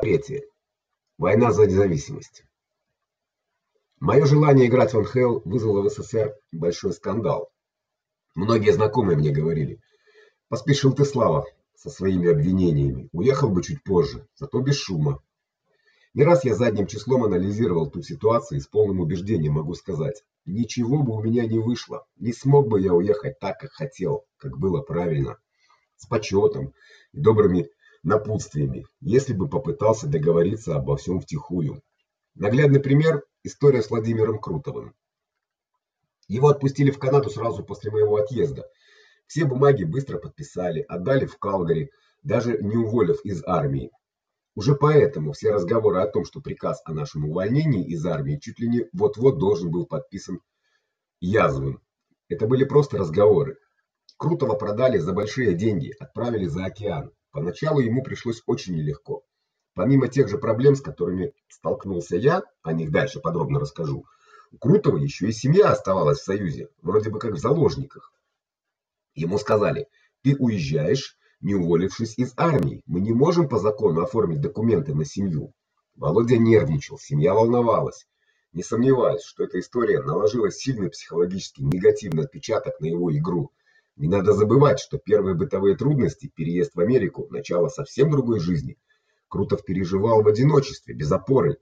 третье. Война за независимость. Мое желание играть в НХЛ вызвало в СССР большой скандал. Многие знакомые мне говорили: "Поспешил ты, Слава, со своими обвинениями. Уехал бы чуть позже, зато без шума". Не раз я задним числом анализировал ту ситуацию и с полным убеждением могу сказать: ничего бы у меня не вышло. Не смог бы я уехать так, как хотел, как было правильно, с почетом и добрыми напутствиями, если бы попытался договориться обо всем втихую. Наглядный пример история с Владимиром Крутовым. Его отпустили в Канаду сразу после моего отъезда. Все бумаги быстро подписали, отдали в Калгари, даже не уволив из армии. Уже поэтому все разговоры о том, что приказ о нашем увольнении из армии чуть ли не вот-вот должен был подписан Язвым. Это были просто разговоры. Крутого продали за большие деньги, отправили за океан. Поначалу ему пришлось очень нелегко. Помимо тех же проблем, с которыми столкнулся я, о них дальше подробно расскажу. У Крутого еще и семья оставалась в Союзе, вроде бы как в заложниках. Ему сказали: "Ты уезжаешь, не уволившись из армии. Мы не можем по закону оформить документы на семью". Володя нервничал, семья волновалась. Не сомневаюсь, что эта история наложила сильный психологический негативный отпечаток на его игру. Не надо забывать, что первые бытовые трудности, переезд в Америку, начало совсем другой жизни. Крутов переживал в одиночестве, без опоры.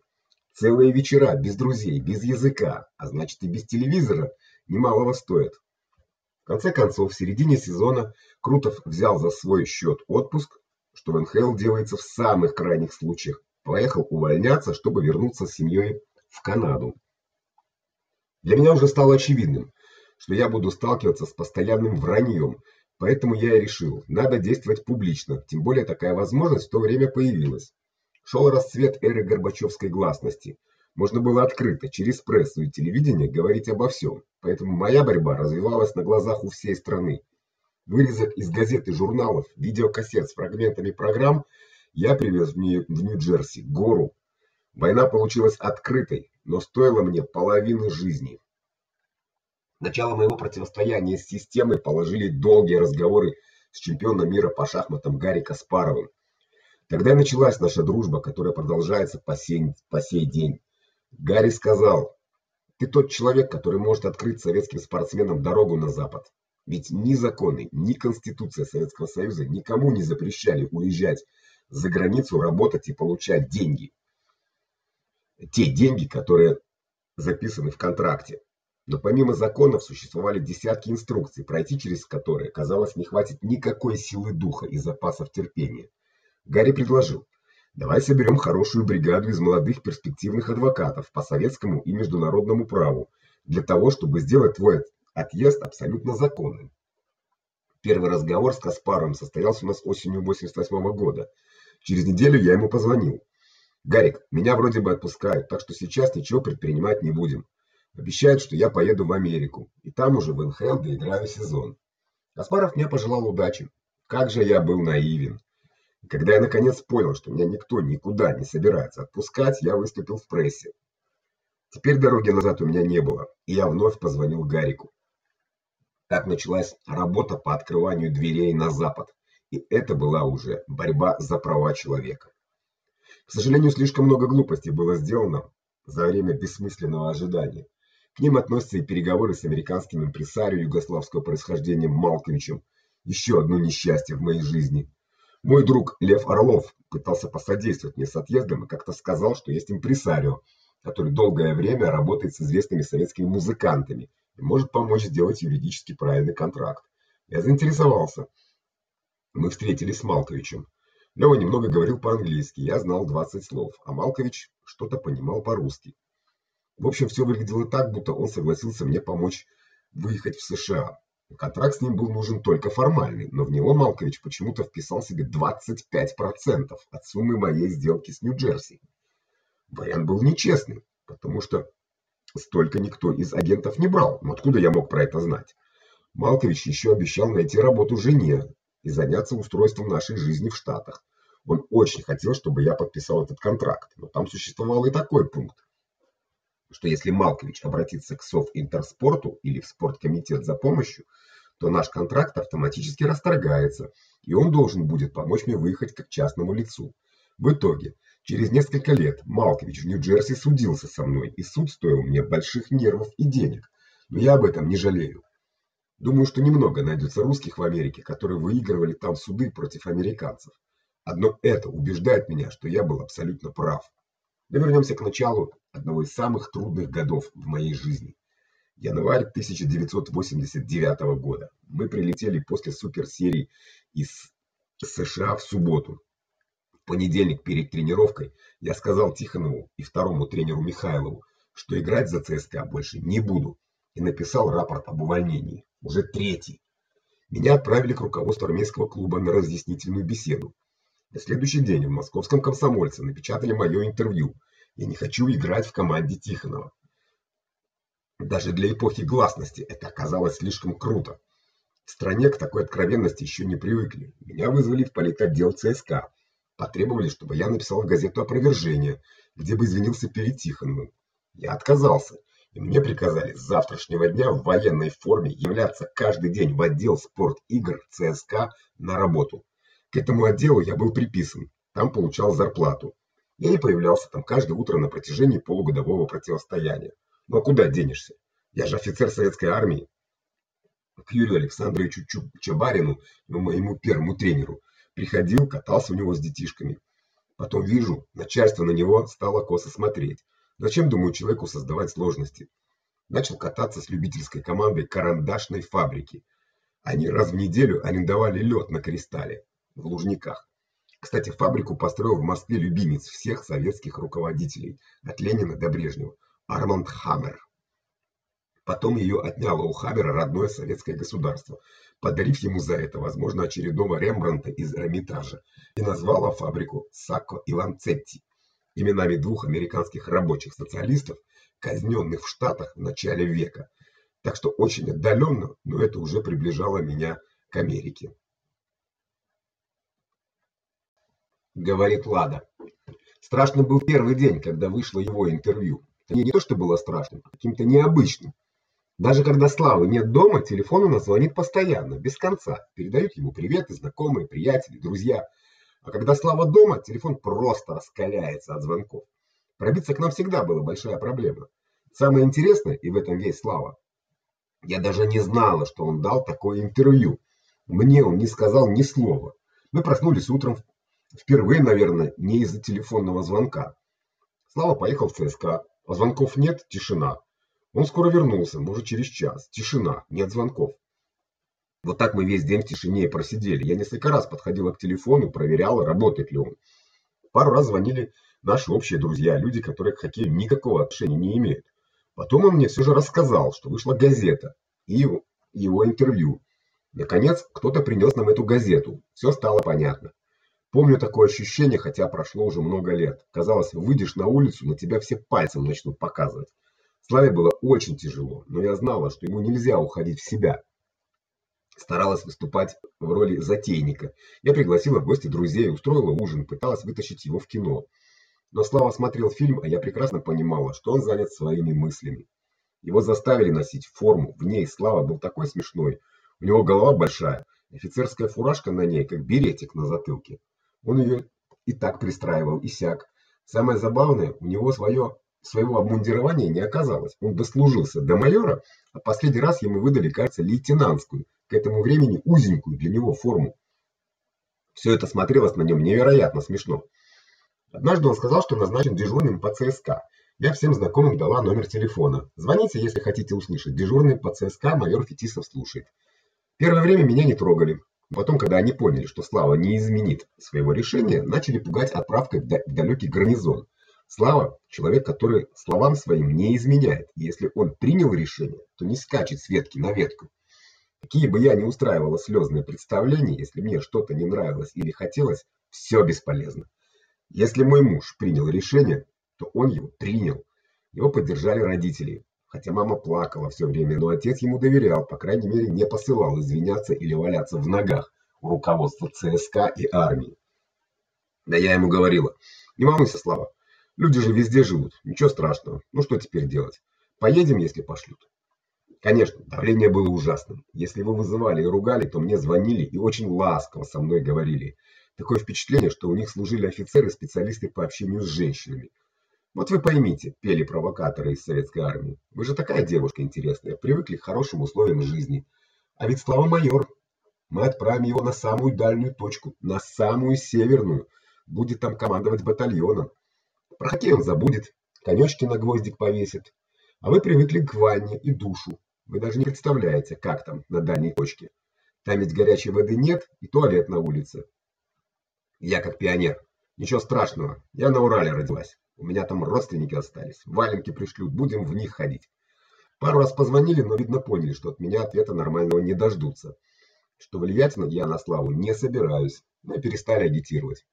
Целые вечера без друзей, без языка, а значит и без телевизора немалого стоит. В конце концов, в середине сезона Крутов взял за свой счет отпуск, что в НХЛ делается в самых крайних случаях. Поехал увольняться, чтобы вернуться с семьей в Канаду. Для меня уже стало очевидным, что я буду сталкиваться с постоянным враньем, поэтому я и решил, надо действовать публично, тем более такая возможность в то время появилась. Шел расцвет эры Горбачевской гласности. Можно было открыто через прессу и телевидение говорить обо всем. Поэтому моя борьба развивалась на глазах у всей страны. Вырезок из газет и журналов, видеокассет с фрагментами программ я привез в Нью-Джерси, гору, Война получилась открытой, но стоила мне половины жизни. Начало моего противостояния с системой положили долгие разговоры с чемпионом мира по шахматам Гарри Каспаровым. Тогда и началась наша дружба, которая продолжается по сей, по сей день. Гарри сказал: "Ты тот человек, который может открыть советским спортсменам дорогу на запад. Ведь ни законы, ни конституция Советского Союза никому не запрещали уезжать за границу, работать и получать деньги те деньги, которые записаны в контракте. Но помимо законов существовали десятки инструкций, пройти через которые, казалось, не хватит никакой силы духа и запасов терпения. Гарри предложил: "Давай соберем хорошую бригаду из молодых перспективных адвокатов по советскому и международному праву для того, чтобы сделать твой отъезд абсолютно законным". Первый разговор с Каспаровым состоялся у нас осенью 88 -го года. Через неделю я ему позвонил. Гарик, меня вроде бы отпускают, так что сейчас ничего предпринимать не будем. Обещают, что я поеду в Америку, и там уже в НХЛ доиграю сезон. Каспаров мне пожелал удачи. Как же я был наивен. И когда я наконец понял, что меня никто никуда не собирается отпускать, я выступил в прессе. Теперь дороги назад у меня не было, и я вновь позвонил Гарику. Так началась работа по открыванию дверей на запад, и это была уже борьба за права человека. К сожалению, слишком много глупостей было сделано за время бессмысленного ожидания. К ним относятся и переговоры с американским импресарио югославского происхождения Малковичем, еще одно несчастье в моей жизни. Мой друг Лев Орлов пытался посодействовать мне с отъездом и как-то сказал, что есть импресарио, который долгое время работает с известными советскими музыкантами и может помочь сделать юридически правильный контракт. Я заинтересовался. Мы встретились с Малковичем. Лёва немного говорил по-английски, я знал 20 слов, а Малкович что-то понимал по-русски. В общем, все выглядело так, будто он согласился мне помочь выехать в США. Контракт с ним был нужен только формальный, но в него Малкович почему-то вписал себе 25% от суммы моей сделки с Нью-Джерси. Вариант был нечестный, потому что столько никто из агентов не брал. Но откуда я мог про это знать? Малкович еще обещал найти работу жене и заняться устройством нашей жизни в Штатах. Он очень хотел, чтобы я подписал этот контракт, но там существовал и такой пункт, что если Малкович обратится к Совинтерспорту или в спорткомитет за помощью, то наш контракт автоматически расторгается, и он должен будет помочь мне выехать как частному лицу. В итоге Через несколько лет Малкович в Нью-Джерси судился со мной, и суд стоил мне больших нервов и денег. Но я об этом не жалею. Думаю, что немного найдется русских в Америке, которые выигрывали там суды против американцев. Одно это убеждает меня, что я был абсолютно прав. Но вернемся к началу одного из самых трудных годов в моей жизни. Январь 1989 года. Мы прилетели после суперсерии из США в субботу. В понедельник перед тренировкой я сказал Тихонову и второму тренеру Михайлову, что играть за ЦСКА больше не буду, и написал рапорт об увольнении, уже третий. Меня отправили к руководству армейского клуба на разъяснительную беседу. На следующий день в Московском комсомольце напечатали мое интервью. Я не хочу играть в команде Тихонова. Даже для эпохи гласности это оказалось слишком круто. В стране к такой откровенности еще не привыкли. Меня вызвали в политотдел ЦСКА. Потребовали, чтобы я написал в газету опровержение, где бы извинился перед Тихоновым. Я отказался, и мне приказали с завтрашнего дня в военной форме являться каждый день в отдел спортигр ЦСКА на работу. К этому отделу я был приписан. Там получал зарплату. Я не появлялся там каждое утро на протяжении полугодового противостояния. Ну а куда денешься? Я же офицер советской армии. К Юрию Александровичу Чабарину, моему первому тренеру, приходил, катался у него с детишками. Потом вижу, начальство на него стало косо смотреть. Зачем, думаю, человеку создавать сложности? Начал кататься с любительской командой карандашной фабрики. Они раз в неделю арендовали лед на кристалле в Лужниках. Кстати, фабрику построил в Москве любимец всех советских руководителей, от Ленина до Брежнева. Арманд Хаммер. Потом ее отняло у Хаммера родное советское государство, подарив ему за это, возможно, очередного Рембрандта из Эрмитажа, и назвало фабрику Сакко и Ланцетти, именами двух американских рабочих социалистов, казненных в Штатах в начале века. Так что очень отдаленно, но это уже приближало меня к Америке. Говорит Лада. Страшно был первый день, когда вышло его интервью. Мне не то, что было страшным, а каким-то необычным. Даже когда Славы нет дома, телефон у нас звонит постоянно, без конца. Передают ему приветы знакомые, приятели, друзья. А когда Слава дома, телефон просто раскаляется от звонков. Пробиться к нам всегда была большая проблема. Самое интересное, и в этом весь Слава, я даже не знала, что он дал такое интервью. Мне он не сказал ни слова. Мы проснулись утром впервые, наверное, не из-за телефонного звонка. Слава поехал в ЦСКА, а звонков нет, тишина. Он скоро вернулся, может, через час. Тишина, нет звонков. Вот так мы весь день в тишине просидели. Я несколько раз подходила к телефону, проверяла, работает ли он. Пару раз звонили наши общие друзья, люди, которые к хоккею никакого отношения не имеют. Потом он мне все же рассказал, что вышла газета и его интервью. Наконец, кто-то принес нам эту газету. Все стало понятно. Помню такое ощущение, хотя прошло уже много лет. Казалось, выйдешь на улицу, на тебя все пальцем начнут показывать. Славе было очень тяжело, но я знала, что ему нельзя уходить в себя. Старалась выступать в роли затейника. Я пригласила в гости друзей, устроила ужин, пыталась вытащить его в кино. Но Слава смотрел фильм, а я прекрасно понимала, что он занят своими мыслями. Его заставили носить форму, в ней Слава был такой смешной. У него голова большая, офицерская фуражка на ней, как беретик на затылке. Он ее и так пристраивал, и сяк. Самое забавное, у него свое своего обмундирования не оказалось. Он дослужился до майора, а последний раз ему выдали, кажется, лейтенантскую, к этому времени узенькую для него форму. Все это смотрелось на нем невероятно смешно. Однажды он сказал, что назначен дежурным по ЦСКА. Я всем знакомым дала номер телефона. Звоните, если хотите услышать. Дежурный по ЦСКА майор Фетисов слушает. Первое время меня не трогали. Потом, когда они поняли, что Слава не изменит своего решения, начали пугать отправкой в далекий гарнизон. Слава человек, который словам своим не изменяет. И если он принял решение, то не скачет с ветки на ветку. Какие бы я ни устраивала слезные представления, если мне что-то не нравилось или хотелось, все бесполезно. Если мой муж принял решение, то он его принял. Его поддержали родители. Хотя мама плакала все время, но отец ему доверял, по крайней мере, не посылал извиняться или валяться в ногах у руководства ЦСКА и армии. Да я ему говорила: "Не волнуйся, Слава. Люди же везде живут. Ничего страшного. Ну что теперь делать? Поедем, если пошлют". Конечно, давление было ужасным. Если его вызывали и ругали, то мне звонили и очень ласково со мной говорили: Такое впечатление, что у них служили офицеры-специалисты по общению с женщинами. Вот вы поймите, пели провокаторы из советской армии. Вы же такая девушка интересная, привыкли к хорошим условиям жизни. А ведь Слава майор. Мы отправим его на самую дальнюю точку, на самую северную. Будет там командовать батальоном. Про хоккей он забудет, конёчки на гвоздик повесит. А вы привыкли к ванне и душу. Вы даже не представляете, как там на дальней точке. Там ведь горячей воды нет и туалет на улице. Я как пионер. Ничего страшного. Я на Урале родилась. У меня там родственники остались. Валенки пришлют, будем в них ходить. Пару раз позвонили, но видно поняли, что от меня ответа нормального не дождутся. Что влиять на я на Славу не собираюсь. Мы перестали агитировать.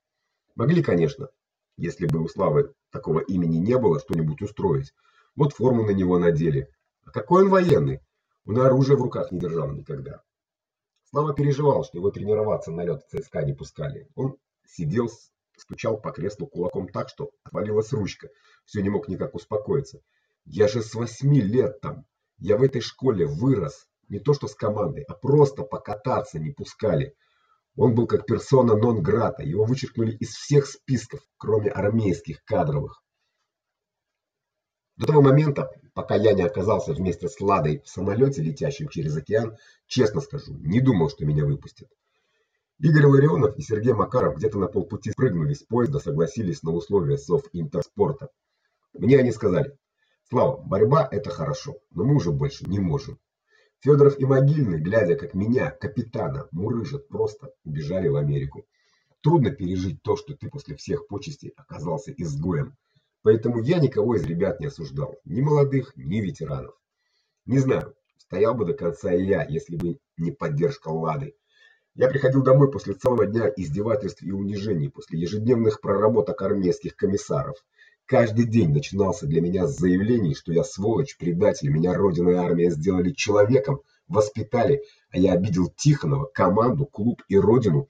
Могли, конечно, если бы у Славы такого имени не было, что-нибудь устроить. Вот форму на него надели. А какой он военный? Он оружие в руках не держал никогда. Слава переживал, что его тренироваться на лед ЦСКА не пускали. Он сидел, стучал по креслу кулаком так, что отвалилась ручка. Все не мог никак успокоиться. Я же с восьми лет там. Я в этой школе вырос. Не то что с командой, а просто покататься не пускали. Он был как персона нон грата. Его вычеркнули из всех списков, кроме армейских кадровых. До того момента, пока я не оказался вместе с Ладой в самолете, летящем через океан, честно скажу, не думал, что меня выпустят. Игорь Ларионов и Сергей Макаров где-то на полпути спрыгнули с поезда, согласились на условия Сов Интерспорта. Мне они сказали: "Слава, борьба это хорошо, но мы уже больше не можем". Федоров и Могильный, глядя, как меня, капитана, мурыжат, просто убежали в Америку. Трудно пережить то, что ты после всех почестей оказался изгоем. Поэтому я никого из ребят не осуждал, ни молодых, ни ветеранов. Не знаю, стоял бы до конца и я, если бы не поддержка Лады. Я приходил домой после целого дня издевательств и унижений, после ежедневных проработок армейских комиссаров. Каждый день начинался для меня с заявлений, что я сволочь, предатель, меня родина и армия сделали человеком, воспитали, а я обидел Тихонова, команду, клуб и родину,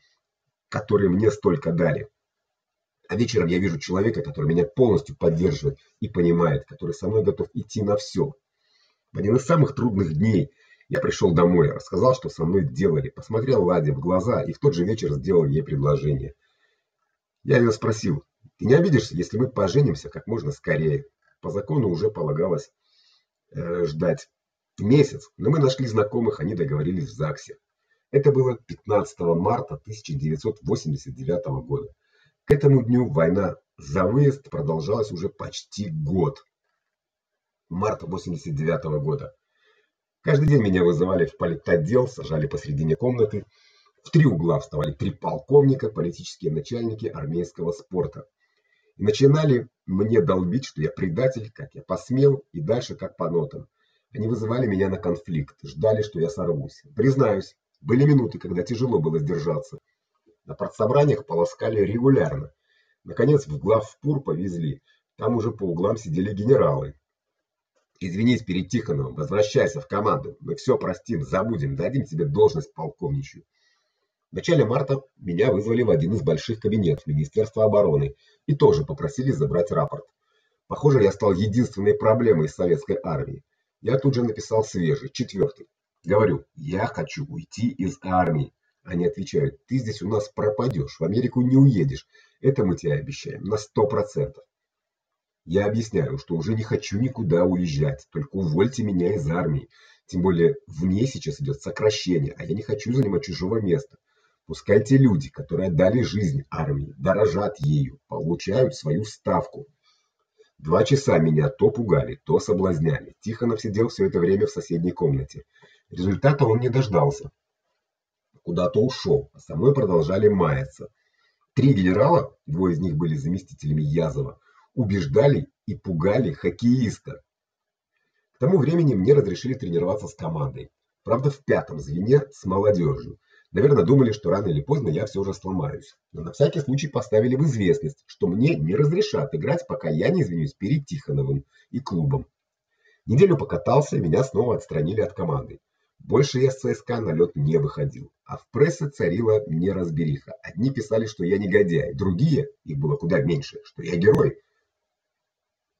которые мне столько дали. А вечером я вижу человека, который меня полностью поддерживает и понимает, который со мной готов идти на все. В один из самых трудных дней я пришел домой, рассказал, что со мной делали, посмотрел Ладе в глаза и в тот же вечер сделал ей предложение. Я ее спросил: "Ты не обидишься, если мы поженимся как можно скорее?" По закону уже полагалось э, ждать месяц, но мы нашли знакомых, они договорились в ЗАГСе. Это было 15 марта 1989 года. К этому дню война за выезд продолжалась уже почти год. Март 89 -го года. Каждый день меня вызывали в политотдел, сажали посредине комнаты. В три угла вставали три полковника, политические начальники армейского спорта. И начинали мне долбить, что я предатель, как я посмел, и дальше как по нотам. Они вызывали меня на конфликт, ждали, что я сорвусь. Признаюсь, были минуты, когда тяжело было сдержаться. На партсобраниях полоскали регулярно. Наконец в главпур повезли. Там уже по углам сидели генералы. Извинись перед Тихоновым, возвращайся в команду. Мы все простим, забудем, дадим тебе должность полковничью. В начале марта меня вызвали в один из больших кабинетов Министерства обороны и тоже попросили забрать рапорт. Похоже, я стал единственной проблемой советской армии. Я тут же написал свежий, четвертый. Говорю: "Я хочу уйти из армии". Они отвечают: "Ты здесь у нас пропадешь, в Америку не уедешь. Это мы тебе обещаем на сто процентов". Я объясняю, что уже не хочу никуда уезжать, только увольте меня из армии. Тем более в ней сейчас идет сокращение, а я не хочу занимать чужого места. Пускай те люди, которые отдали жизнь армии, дорожат ею, получают свою ставку. Два часа меня то пугали, то соблазняли. Тихонов сидел все это время в соседней комнате. Результата он не дождался куда-то ушел, а со мной продолжали маяться. Три генерала, двое из них были заместителями Язова, убеждали и пугали хоккеиста. К тому времени мне разрешили тренироваться с командой. Правда, в пятом звене с молодежью. Наверное, думали, что рано или поздно я все же сломаюсь. Но на всякий случай поставили в известность, что мне не разрешат играть, пока я не извинюсь перед Тихоновым и клубом. Неделю покатался, меня снова отстранили от команды. Больше я с ЦСКА на лед не выходил, а в прессе царила неразбериха. Одни писали, что я негодяй, другие, их было куда меньше, что я герой.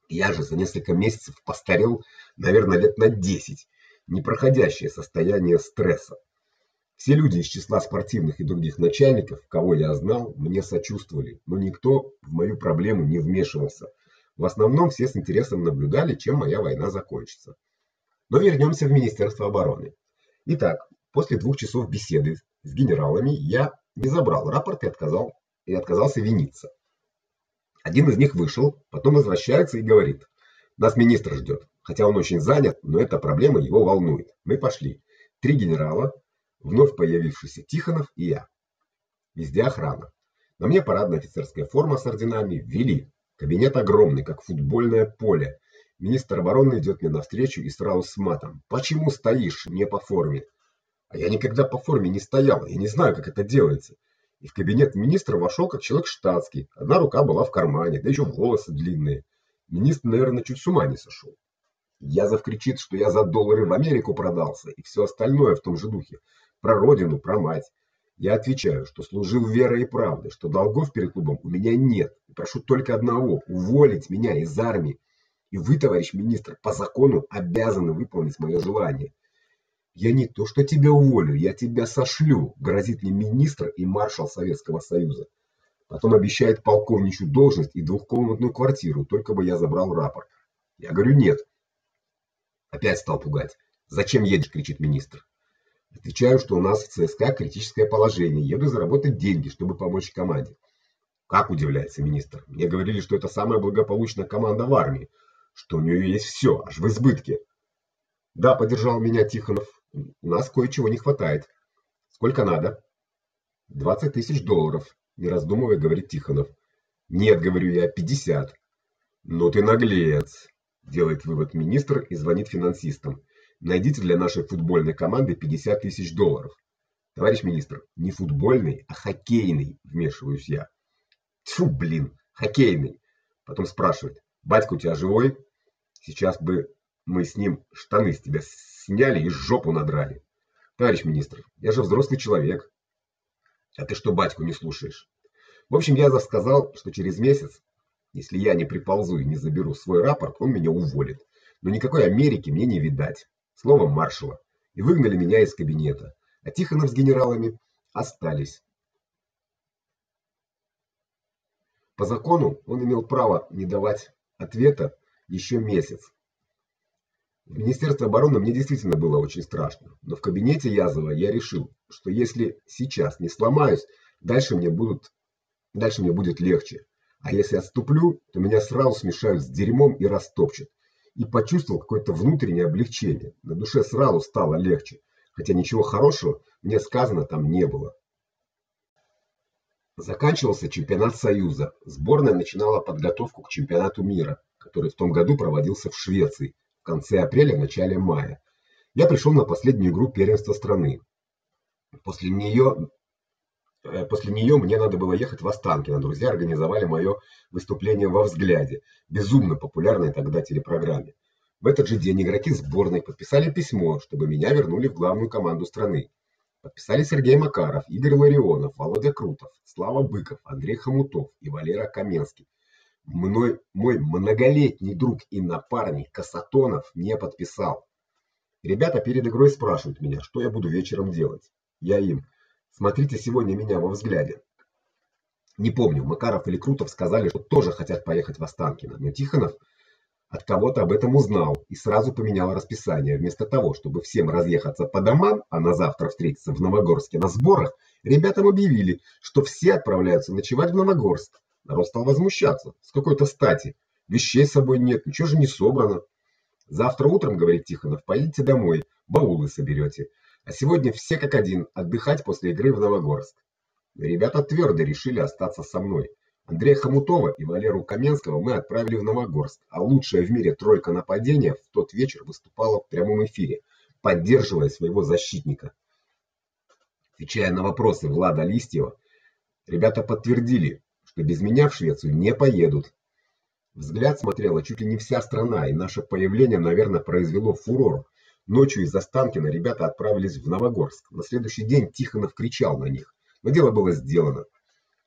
Я же за несколько месяцев постарел, наверное, лет на 10, непроходящее состояние стресса. Все люди из числа спортивных и других начальников, кого я знал, мне сочувствовали, но никто в мою проблему не вмешивался. В основном все с интересом наблюдали, чем моя война закончится. Но вернемся в Министерство обороны. Итак, после двух часов беседы с генералами я не забрал рапорт и отказал и отказался виниться. Один из них вышел, потом возвращается и говорит: "Нас министр ждет. Хотя он очень занят, но эта проблема его волнует. Мы пошли. Три генерала, вновь появившийся Тихонов и я. Везде охрана. На мне парадная офицерская форма с орденами, ввели. Кабинет огромный, как футбольное поле. Министр обороны идет мне навстречу и сразу с матом: "Почему стоишь не по форме?" А я никогда по форме не стоял, я не знаю, как это делается. И в кабинет министра вошел как человек штатский. Одна рука была в кармане, да еще волосы длинные. Министр, наверное, чуть с ума не сошел. Язов кричит, что я за доллары в Америку продался и все остальное в том же духе. Про родину, про мать. Я отвечаю, что служил верой и правдой, что долгов перед клубом у меня нет. И прошу только одного уволить меня из армии. И вы, товарищ министр, по закону обязаны выполнить мое желание. Я не то что тебя уволю, я тебя сошлю, грозит мне министр и маршал Советского Союза. Потом обещает полковничью должность и двухкомнатную квартиру, только бы я забрал рапорт. Я говорю: "Нет". Опять стал пугать. "Зачем едешь?" кричит министр. Отвечаю, что у нас в ЦСКА критическое положение, еду заработать деньги, чтобы помочь команде. Как удивляется министр. Мне говорили, что это самая благополучная команда в армии, что у нее есть все, аж в избытке. Да, поддержал меня Тихонов. Нас кое-чего не хватает. Сколько надо? «Двадцать тысяч долларов, не раздумывая, говорит Тихонов. Нет, говорю я, пятьдесят. Ну ты наглец, делает вывод министр и звонит финансистам. Найдите для нашей футбольной команды 50 тысяч долларов. Товарищ министр, не футбольный, а хоккейный, вмешиваюсь я. Тьфу, блин, хоккейный. Потом спрашивает: "Батька у тебя живой?" Сейчас бы мы с ним штаны с тебя сняли и жопу надрали. Товарищ министр, я же взрослый человек. А ты что, батьку не слушаешь? В общем, я сказал, что через месяц, если я не приползу и не заберу свой рапорт, он меня уволит. Но никакой Америки мне не видать. Словом маршала. И выгнали меня из кабинета. А Тихонов с генералами остались. По закону он имел право не давать ответа еще месяц. В Министерстве обороны мне действительно было очень страшно, но в кабинете Язова я решил, что если сейчас не сломаюсь, дальше мне будут дальше мне будет легче. А если отступлю, то меня сразу смешают с дерьмом и растопчут. И почувствовал какое-то внутреннее облегчение. На душе сразу стало легче, хотя ничего хорошего мне сказано там не было. Заканчивался чемпионат Союза. Сборная начинала подготовку к чемпионату мира, который в том году проводился в Швеции конце апреля, начале мая. Я пришел на последнюю игру первенства страны. После нее э, после нее мне надо было ехать в Останкино. Друзья организовали мое выступление во взгляде, безумно популярной тогда телепрограмме. В этот же день игроки сборной подписали письмо, чтобы меня вернули в главную команду страны. Подписали Сергей Макаров, Игорь Ларионов, Володя Крутов, Слава Быков, Андрей Хомутов и Валера Каменский. Мной мой многолетний друг и напарник Касатонов не подписал. Ребята перед игрой спрашивают меня, что я буду вечером делать. Я им: "Смотрите сегодня меня во взгляде". Не помню, Макаров или Крутов сказали, что тоже хотят поехать в Останкино, но Тихонов от кого-то об этом узнал и сразу поменял расписание. Вместо того, чтобы всем разъехаться по домам, а на завтра встретиться в Новогорске на сборах, ребятам объявили, что все отправляются ночевать в Новогорск. Народ стал возмущаться. С какой-то стати? Вещей с собой нет, ничего же не собрано. Завтра утром, говорит Тихонов, поедете домой, баулы соберете. А сегодня все как один отдыхать после игры в Новогорск. Ребята твердо решили остаться со мной. Андрея Хомутова и Валеру Каменского мы отправили в Новогорск, а лучшая в мире тройка нападения в тот вечер выступала в прямом эфире, поддерживая своего защитника. Отвечая на вопросы Влада Листьева, ребята подтвердили, что без меня в Швецию не поедут. Взгляд смотрела чуть ли не вся страна, и наше появление, наверное, произвело фурор. Ночью из Останкина ребята отправились в Новогорск. На следующий день Тихонов кричал на них. Но дело было сделано.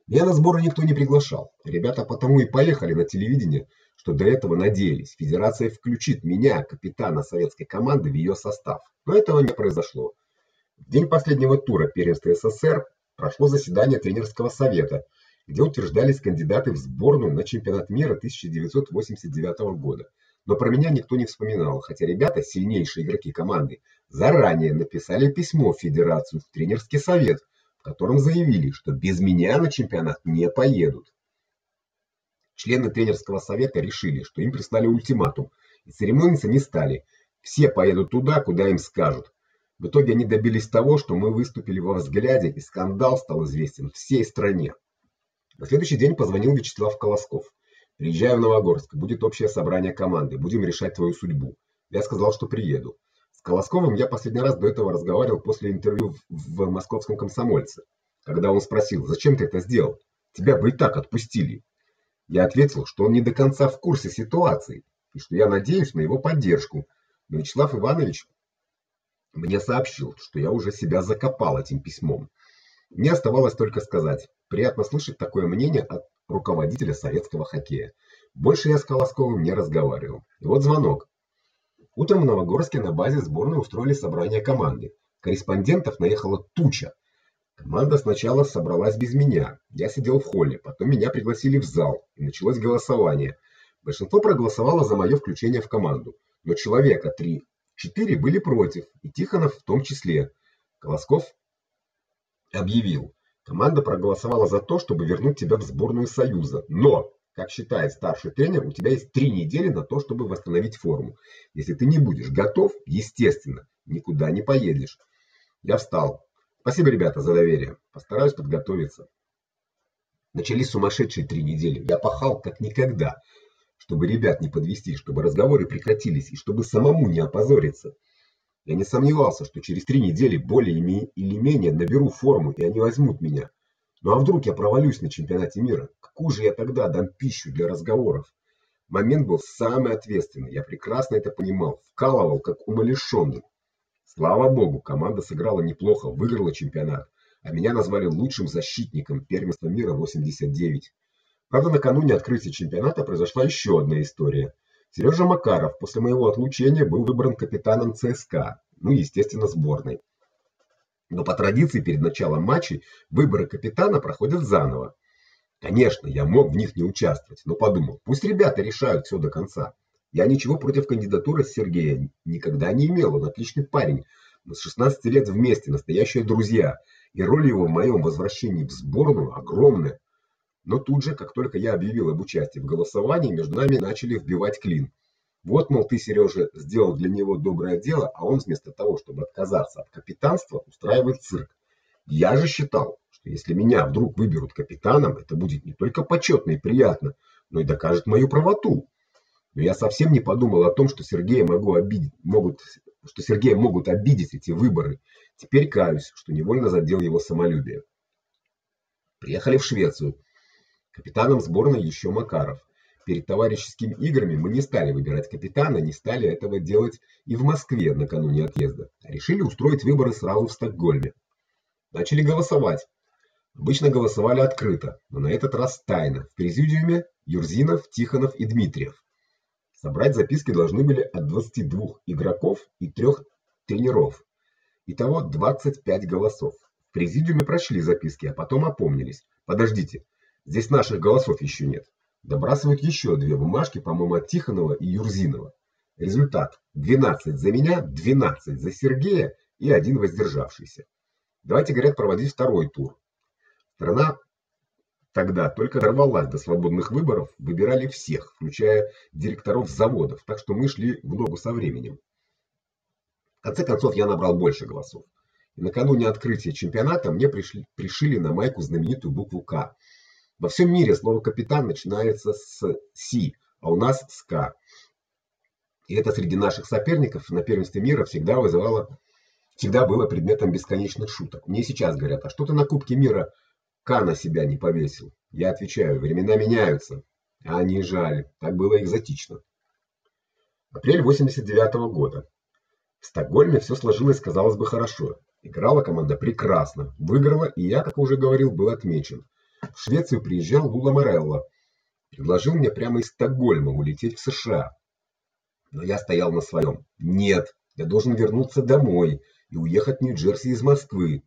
Меня на сборы никто не приглашал. Ребята потому и поехали на телевидение, что до этого надеялись, федерация включит меня, капитана советской команды, в ее состав. Но этого не произошло. В день последнего тура первенства СССР прошло заседание тренерского совета, где утверждались кандидаты в сборную на чемпионат мира 1989 года. Но про меня никто не вспоминал, хотя ребята, сильнейшие игроки команды, заранее написали письмо в федерацию, в тренерский совет, в котором заявили, что без меня на чемпионат не поедут. Члены тренерского совета решили, что им прислали ультиматум, и церемониться не стали. Все поедут туда, куда им скажут. В итоге они добились того, что мы выступили во взгляде, и скандал стал известен всей стране. На следующий день позвонил Вячеслав Колосков. Приезжаю в Новогорск, будет общее собрание команды, будем решать твою судьбу. Я сказал, что приеду. С Колосковым я последний раз до этого разговаривал после интервью в, в Московском комсомольце, когда он спросил: "Зачем ты это сделал? Тебя бы и так отпустили". Я ответил, что он не до конца в курсе ситуации и что я надеюсь на его поддержку. Но Вячеслав Иванович мне сообщил, что я уже себя закопал этим письмом. Мне оставалось только сказать: приятно слышать такое мнение от руководителя советского хоккея. Больше я с Колосковым не разговаривал. И вот звонок. Утром в Новогорске на базе сборной устроили собрание команды. Корреспондентов наехала туча. Команда сначала собралась без меня. Я сидел в холле, потом меня пригласили в зал, и началось голосование. Большинство проголосовало за мое включение в команду, но человека три Четыре были против, и Тихонов в том числе. Колосков объявил: "Команда проголосовала за то, чтобы вернуть тебя в сборную Союза, но, как считает старший тренер, у тебя есть три недели на то, чтобы восстановить форму. Если ты не будешь готов, естественно, никуда не поедешь". Я встал. Спасибо, ребята, за доверие. Постараюсь подготовиться. Начались сумасшедшие три недели. Я пахал как никогда чтобы ребят не подвести, чтобы разговоры прекратились и чтобы самому не опозориться. Я не сомневался, что через три недели более или менее наберу форму, и они возьмут меня. Ну а вдруг я провалюсь на чемпионате мира? Какую же я тогда дам пищу для разговоров? Момент был самый ответственный. Я прекрасно это понимал, вкалывал как умалишенный. Слава богу, команда сыграла неплохо, выиграла чемпионат, а меня назвали лучшим защитником первенства мира 89. Правда, накануне открытия чемпионата произошла еще одна история. Сережа Макаров после моего отлучения был выбран капитаном ЦСКА, ну, естественно, сборной. Но по традиции перед началом матчей выборы капитана проходят заново. Конечно, я мог в них не участвовать, но подумал, пусть ребята решают все до конца. Я ничего против кандидатуры Сергея никогда не имел, он отличный парень. Мы с 16 лет вместе, настоящие друзья, и роль его в моем возвращении в сборную огромная. Но тут же, как только я объявил об участии в голосовании, между нами начали вбивать клин. Вот, мол, ты, Сережа, сделал для него доброе дело, а он вместо того, чтобы отказаться от капитанства, устраивает цирк. Я же считал, что если меня вдруг выберут капитаном, это будет не только почетно и приятно, но и докажет мою правоту. Но я совсем не подумал о том, что Сергея могу обидеть, могут, что Сергея могут обидеть эти выборы. Теперь каюсь, что невольно задел его самолюбие. Приехали в Швецию. Капитаном сборной еще Макаров. Перед товарищескими играми мы не стали выбирать капитана, не стали этого делать и в Москве накануне отъезда, а решили устроить выборы сразу в Стокгольме. Начали голосовать. Обычно голосовали открыто, но на этот раз тайно. В президиуме Юрзинов, Тихонов и Дмитриев. Собрать записки должны были от 22 игроков и трех тренеров. Итого 25 голосов. В президиуме прошли записки, а потом опомнились. Подождите, Здесь наших голосов еще нет. Добрасывают еще две бумажки, по-моему, от Тихонова и Юрзинова. Результат: 12 за меня, 12 за Сергея и один воздержавшийся. Давайте, говорят, проводить второй тур. Страна тогда только дорвалась до свободных выборов, выбирали всех, включая директоров заводов, так что мы шли в ногу со временем. В конце концов я набрал больше голосов. И накануне открытия чемпионата мне пришли пришили на майку знаменитую букву К во всем мире слово капитан начинается с си, а у нас с к. И это среди наших соперников на первенстве мира всегда вызывало всегда было предметом бесконечных шуток. Мне сейчас говорят: "А что ты на Кубке мира К на себя не повесил?" Я отвечаю: "Времена меняются". А они жаль, так было экзотично. Апрель 89 -го года. В Стокгольме все сложилось, казалось бы, хорошо. Играла команда прекрасно, выиграла, и я, как уже говорил, был отмечен. В Швецию приезжал Лула Морелло. Предложил мне прямо из Стокгольма улететь в США. Но я стоял на своем. Нет, я должен вернуться домой. и уехать в Нью-Джерси из Москвы.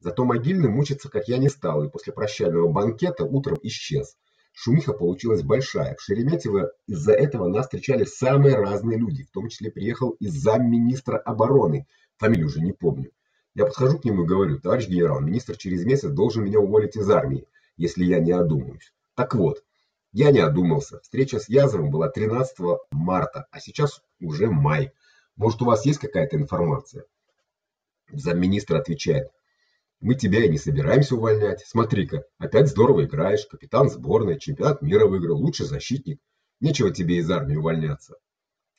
Зато Могильный мучиться, как я, не стал, и после прощального банкета утром исчез. Шумиха получилась большая. В Шереметьево из-за этого нас встречали самые разные люди, в том числе приехал и замминистра обороны, фамилию уже не помню. Я подхожу к нему и говорю: "Товарищ генерал, министр через месяц должен меня уволить из армии, если я не одумаюсь". Так вот, я не одумался. Встреча с Язовым была 13 марта, а сейчас уже май. Может, у вас есть какая-то информация? Замминистра отвечает: мы тебя и не собираемся увольнять. Смотри-ка, опять здорово играешь, капитан сборной, чемпионат мира выиграл, лучший защитник. Нечего тебе из армии увольняться.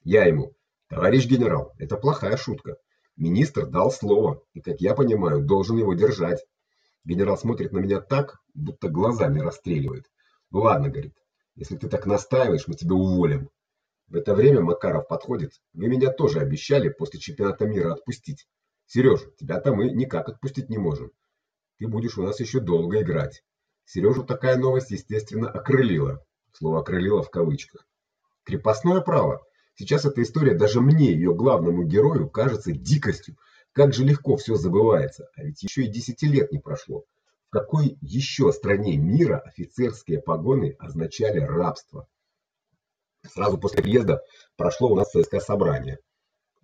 Я ему: "Товарищ генерал, это плохая шутка. Министр дал слово, и, как я понимаю, должен его держать". Генерал смотрит на меня так, будто глазами расстреливает. "Ну ладно", говорит. "Если ты так настаиваешь, мы тебя уволим". В это время Макаров подходит. "Вы меня тоже обещали после чемпионата мира отпустить. Сережа, тебя-то мы никак отпустить не можем. Ты будешь у нас еще долго играть. Сережу такая новость, естественно, окрылила. Слово окрылила в кавычках. Крепостное право. Сейчас эта история даже мне, ее главному герою, кажется дикостью. Как же легко все забывается, а ведь еще и десяти лет не прошло. В какой еще стране мира офицерские погоны означали рабство? Сразу после приезда прошло у нас советское собрание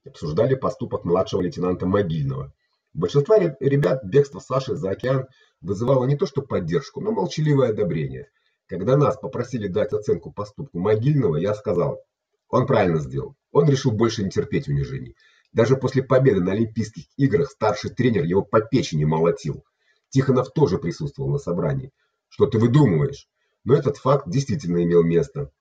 обсуждали поступок младшего лейтенанта Могильного. У большинства ребят бегство Саши за океан вызывало не то что поддержку, но молчаливое одобрение. Когда нас попросили дать оценку поступку Могильного, я сказал: "Он правильно сделал. Он решил больше не терпеть унижений. Даже после победы на Олимпийских играх старший тренер его по печени молотил. Тихонов тоже присутствовал на собрании. Что ты выдумываешь? Но этот факт действительно имел место.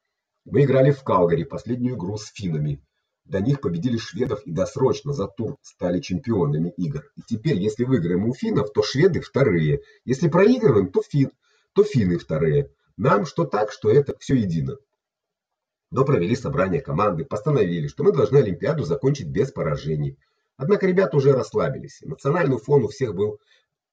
Мы играли в Калгари последнюю игру с финнами. До них победили шведов и досрочно за тур стали чемпионами игр. И теперь, если выиграем у финнов, то шведы вторые. Если проигрываем, то фин, то финны вторые. Нам что так, что это все едино. Но провели собрание команды, постановили, что мы должны олимпиаду закончить без поражений. Однако ребята уже расслабились. Эмоциональный фон у всех был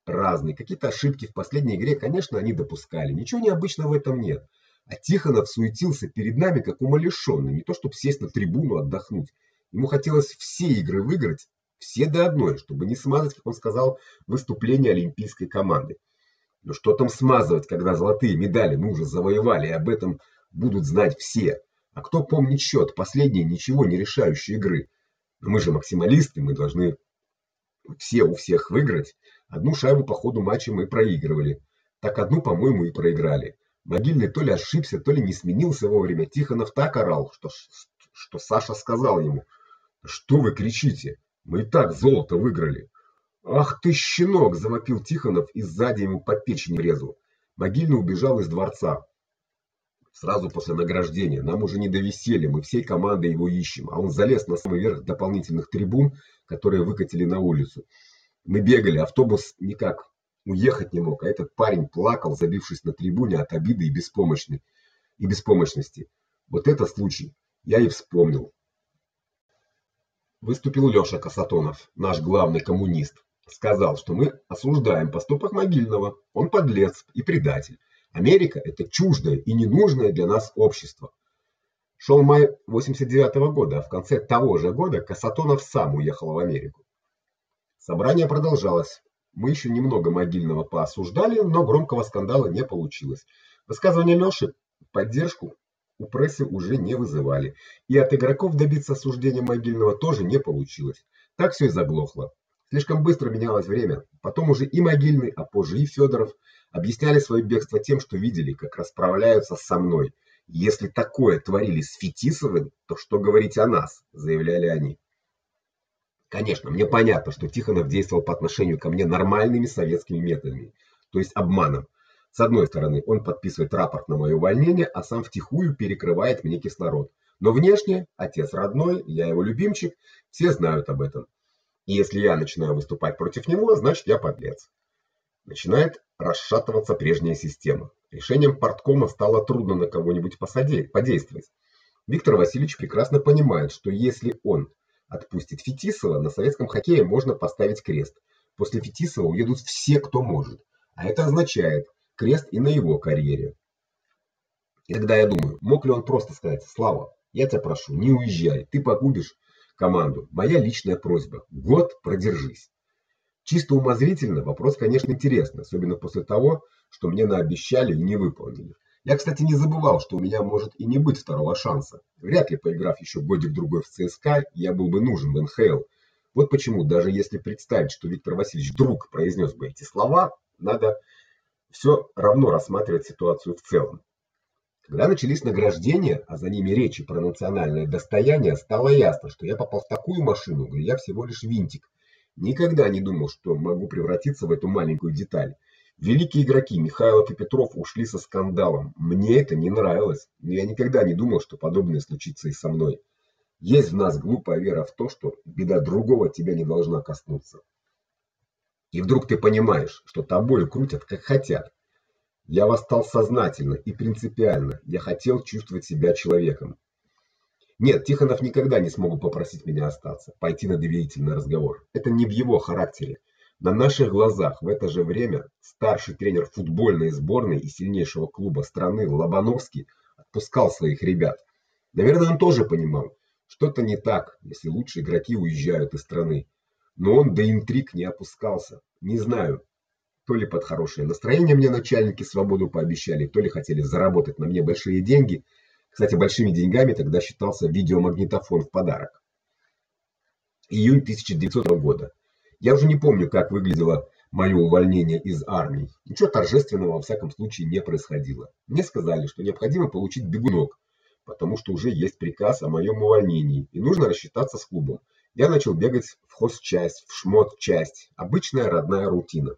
разный. Какие-то ошибки в последней игре, конечно, они допускали. Ничего необычного в этом нет. А Тихонов суетился перед нами как умалишенный, не то чтобы сесть на трибуну отдохнуть. Ему хотелось все игры выиграть, все до одной, чтобы не смазать, как он сказал, выступление олимпийской команды. Но что там смазывать, когда золотые медали мы уже завоевали, и об этом будут знать все. А кто помнит счет последней ничего не решающей игры? Но мы же максималисты, мы должны все у всех выиграть. Одну шайбу по ходу матча мы проигрывали. Так одну, по-моему, и проиграли. Могильный то ли ошибся, то ли не сменился вовремя. Тихонов так орал, что что Саша сказал ему: "Что вы кричите? Мы и так золото выиграли". "Ах ты щенок", завопил Тихонов и сзади ему по печени врезал. Могильный убежал из дворца. Сразу после награждения. Нам уже не до веселья, мы всей командой его ищем, а он залез на самый верх дополнительных трибун, которые выкатили на улицу. Мы бегали, автобус никак уехать не мог, а этот парень плакал, забившись на трибуне от обиды и беспомощности. И беспомощности. Вот это случай. Я и вспомнил. Выступил Лёша Касатонов, наш главный коммунист. Сказал, что мы осуждаем поступок Могильного. Он подлец и предатель. Америка это чуждое и ненужное для нас общество. Шел май 89 -го года, а в конце того же года Касатонов сам уехал в Америку. Собрание продолжалось. Мы еще немного могильного поосуждали, но громкого скандала не получилось. Высказывания Лёши поддержку у прессы уже не вызывали, и от игроков добиться осуждения могильного тоже не получилось. Так все и заглохло. Слишком быстро менялось время. Потом уже и Могильный, а позже и Федоров объясняли свое бегство тем, что видели, как расправляются со мной. Если такое творили с Фетисовым, то что говорить о нас, заявляли они. Конечно, мне понятно, что Тихонов действовал по отношению ко мне нормальными советскими методами, то есть обманом. С одной стороны, он подписывает рапорт на мое увольнение, а сам втихую перекрывает мне кислород. Но внешне отец родной, я его любимчик, все знают об этом. И если я начинаю выступать против него, значит, я подлец. Начинает расшатываться прежняя система. Решением парткома стало трудно на кого-нибудь посадить, подействовать. Виктор Васильевич прекрасно понимает, что если он отпустит Фетисова, на советском хоккее можно поставить крест. После Фетисова уедут все, кто может. А это означает крест и на его карьере. И тогда я думаю, мог ли он просто сказать: "Слава, я тебя прошу, не уезжай, ты погубишь команду. Моя личная просьба год продержись. Чисто умозрительно вопрос, конечно, интересный, особенно после того, что мне наобещали и не выполнили. Я, кстати, не забывал, что у меня может и не быть второго шанса. Вряд ли, поиграв еще годик другой в ЦСКА, я был бы нужен в НХЛ. Вот почему, даже если представить, что Виктор Васильевич вдруг произнес бы эти слова, надо все равно рассматривать ситуацию в целом. Когда начались награждения, а за ними речи про национальное достояние, стало ясно, что я попал в такую машину, где я всего лишь винтик. Никогда не думал, что могу превратиться в эту маленькую деталь. Великие игроки Михайлов и Петров ушли со скандалом. Мне это не нравилось. Но я никогда не думал, что подобное случится и со мной. Есть в нас глупая вера в то, что беда другого тебя не должна коснуться. И вдруг ты понимаешь, что тобой крутят как хотят. Я восстал сознательно и принципиально. Я хотел чувствовать себя человеком. Нет, Тихонов никогда не смог попросить меня остаться, пойти на доверительный разговор. Это не в его характере. На наших глазах в это же время старший тренер футбольной сборной и сильнейшего клуба страны Лобановский отпускал своих ребят. Наверное, он тоже понимал, что-то не так, если лучшие игроки уезжают из страны. Но он до интриг не опускался. Не знаю, то ли под хорошее настроение мне начальники свободу пообещали, то ли хотели заработать на мне большие деньги. Кстати, большими деньгами тогда считался видеомагнитофон в подарок. Июнь 1900 года. Я уже не помню, как выглядело мое увольнение из армии. Ничего торжественного во всяком случае не происходило. Мне сказали, что необходимо получить бегунок, потому что уже есть приказ о моем увольнении, и нужно рассчитаться с клубом. Я начал бегать в хозчасть, в шмотчасть. Обычная родная рутина.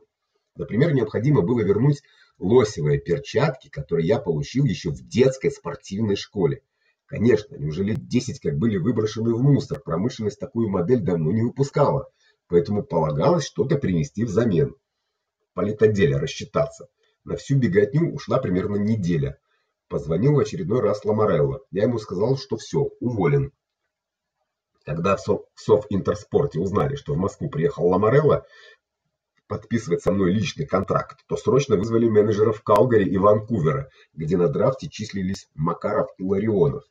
Например, необходимо было вернуть лосевые перчатки, которые я получил еще в детской спортивной школе. Конечно, они уже лет 10 как были выброшены в мусор. Промышленность такую модель давно не выпускала, поэтому полагалось что-то принести взамен. Политотделе рассчитаться. На всю беготню ушла примерно неделя. Позвонил в очередной раз Ламарелло. Я ему сказал, что все, уволен. Когда в Совинтерспорте узнали, что в Москву приехал Ламарелло, подписывать со мной личный контракт, то срочно вызвали менеджеров Калгари и Ванкувера, где на драфте числились Макаров и Ларионов.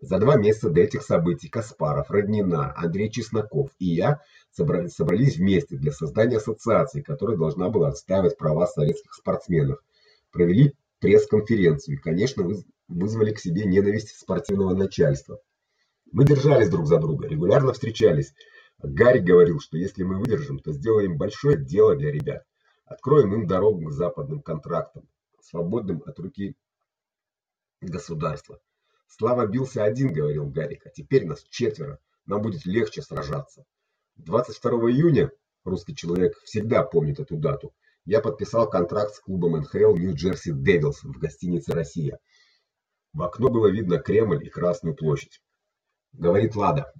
За два месяца до этих событий Каспаров, Роднина, Андрей Чесноков и я собрались, собрались вместе для создания ассоциации, которая должна была отстаивать права советских спортсменов. Провели пресс-конференцию конечно, вызвали к себе ненависть спортивного начальства. Мы держались друг за друга, регулярно встречались, Гарри говорил, что если мы выдержим, то сделаем большое дело для ребят. Откроем им дорогу к западным контрактам, свободным от руки государства. Слава бился один, говорил Гарик, а теперь нас четверо. Нам будет легче сражаться. 22 июня, русский человек всегда помнит эту дату. Я подписал контракт с клубом НХЛ Нью-Джерси Девилс в гостинице Россия. В окно было видно Кремль и Красную площадь. Говорит Лада: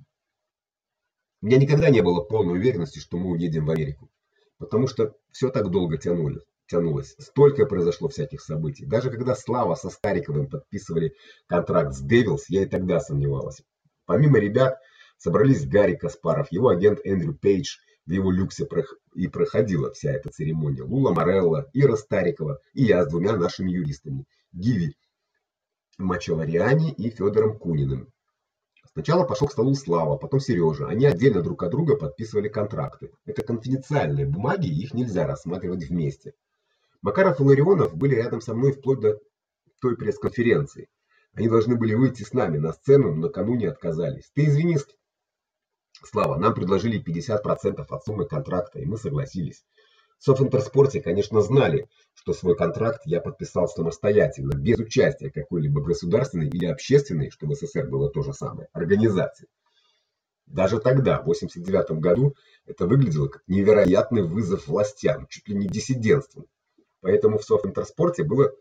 у меня никогда не было полной уверенности, что мы уедем в Америку, потому что все так долго тянули, тянулось. Столько произошло всяких событий. Даже когда Слава со Стариковым подписывали контракт с Devils, я и тогда сомневалась. Помимо ребят собрались Гарри Каспаров, его агент Эндрю Пейдж, в его люксе и проходила вся эта церемония. Лула Морелла, Ира Старикова и я с двумя нашими юристами: Гиви Мачавариани и Федором Куниным. Сначала пошел к столу Слава, потом Сережа. Они отдельно друг от друга подписывали контракты. Это конфиденциальные бумаги, их нельзя рассматривать вместе. Макаров и Ларионов были рядом со мной вплоть до той пресс-конференции. Они должны были выйти с нами на сцену, но накануне отказались. Ты извини, Слава, нам предложили 50% от суммы контракта, и мы согласились. Софинтерспорте, конечно, знали, что свой контракт я подписал самостоятельно, без участия какой-либо государственной или общественной, что в СССР было то же самое, организации. Даже тогда, в 89 году, это выглядело как невероятный вызов властям, чуть ли не диссидентством. Поэтому в Софинтерспорте было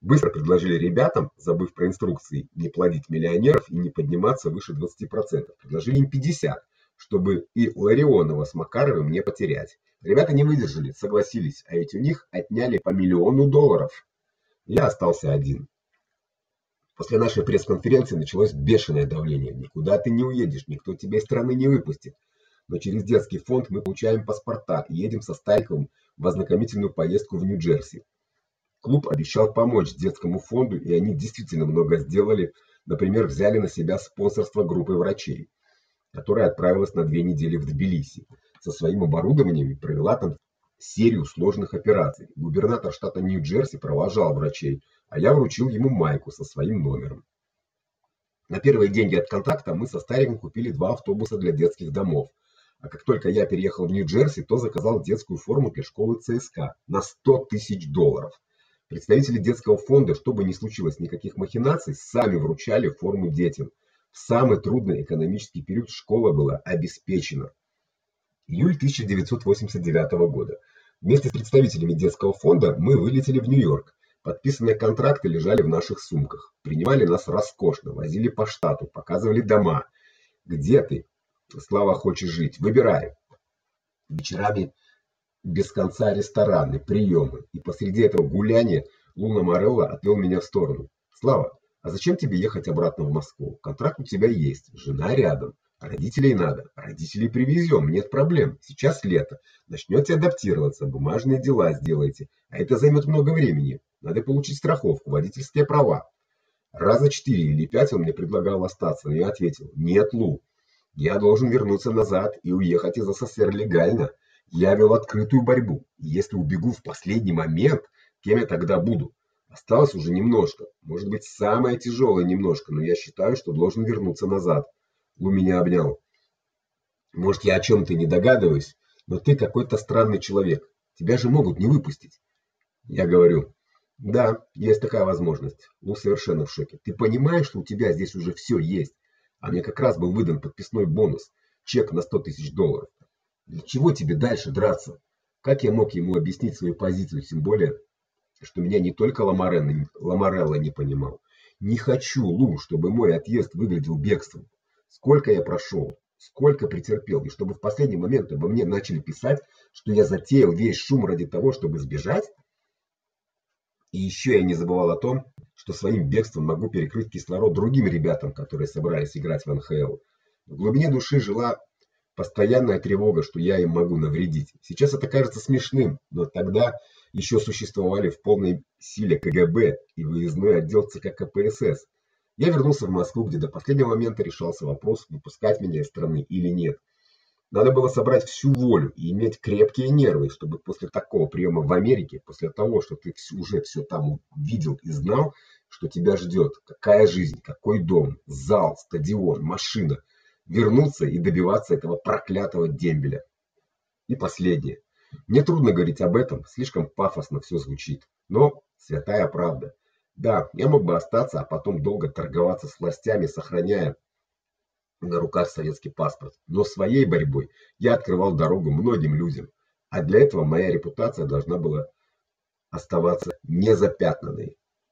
быстро предложили ребятам, забыв про инструкции, не плодить миллионеров и не подниматься выше 20%. Предложили им 50, чтобы и Ларионова с Макаровым не потерять. Ребята не выдержали, согласились, а ведь у них отняли по миллиону долларов. Я остался один. После нашей пресс-конференции началось бешеное давление. Никуда ты не уедешь, никто тебя из страны не выпустит. Но через детский фонд мы получаем паспорта и едем со Стайковым в ознакомительную поездку в Нью-Джерси. Клуб обещал помочь детскому фонду, и они действительно много сделали. Например, взяли на себя спонсорство группы врачей. Которая отправилась на две недели в Тбилиси со своим оборудованием и провела там серию сложных операций. Губернатор штата Нью-Джерси провожал врачей, а я вручил ему майку со своим номером. На первые деньги от контракта мы со Стариком купили два автобуса для детских домов. А как только я переехал в Нью-Джерси, то заказал детскую форму для школы ЦСКА на 100 тысяч долларов. Представители детского фонда, чтобы не случилось никаких махинаций, сами вручали форму детям. В самый трудный экономический период школа была обеспечена. Июль 1989 года. Вместе с представителями детского фонда мы вылетели в Нью-Йорк. Подписанные контракты лежали в наших сумках. Принимали нас роскошно, возили по штату, показывали дома. Где ты? Слава хочешь жить? Выбирай. Вечерами без конца рестораны, приемы, и посреди этого гуляния Луна Морелло отвел меня в сторону. Слава, а зачем тебе ехать обратно в Москву? Контракт у тебя есть, жена рядом, родителей надо. Родителей привезем, нет проблем. Сейчас лето. Начнете адаптироваться, бумажные дела сделаете, а это займет много времени. Надо получить страховку, водительские права. Раза четыре или пять он мне предлагал остаться, но я ответил: "Нет, Лу. Я должен вернуться назад и уехать из СССР легально. Я вел открытую борьбу. Если убегу в последний момент, кем я тогда буду? Осталось уже немножко, может быть, самое тяжелое немножко, но я считаю, что должен вернуться назад. Лу меня обнял. Может, я о чем то не догадываюсь, но ты какой-то странный человек. Тебя же могут не выпустить. Я говорю: "Да, есть такая возможность". Лу совершенно в шоке. Ты понимаешь, что у тебя здесь уже все есть, а мне как раз был выдан подписной бонус, чек на 100 тысяч долларов. Для чего тебе дальше драться? Как я мог ему объяснить свою позицию, тем более, что меня не только Ламарен, Ламарелло не понимал. Не хочу, Лу, чтобы мой отъезд выглядел бегством. Сколько я прошел, сколько претерпел, и чтобы в последний момент обо мне начали писать, что я затеял весь шум ради того, чтобы сбежать? И еще я не забывал о том, что своим бегством могу перекрыть кислород другим ребятам, которые собрались играть в НХЛ. В глубине души жила постоянная тревога, что я им могу навредить. Сейчас это кажется смешным, но тогда еще существовали в полной силе КГБ и выездной отдел ЦК КПСС. Я вернулся в Москву, где до последнего момента решался вопрос, выпускать меня из страны или нет. Надо было собрать всю волю и иметь крепкие нервы, чтобы после такого приема в Америке, после того, что ты уже все там видел и знал, что тебя ждет, какая жизнь, какой дом, зал, стадион, машина – вернуться и добиваться этого проклятого дембеля. И последнее. Мне трудно говорить об этом, слишком пафосно все звучит, но святая правда. Да, я мог бы остаться, а потом долго торговаться с властями, сохраняя на руках советский паспорт, но своей борьбой я открывал дорогу многим людям, а для этого моя репутация должна была оставаться незапятнанной.